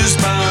used by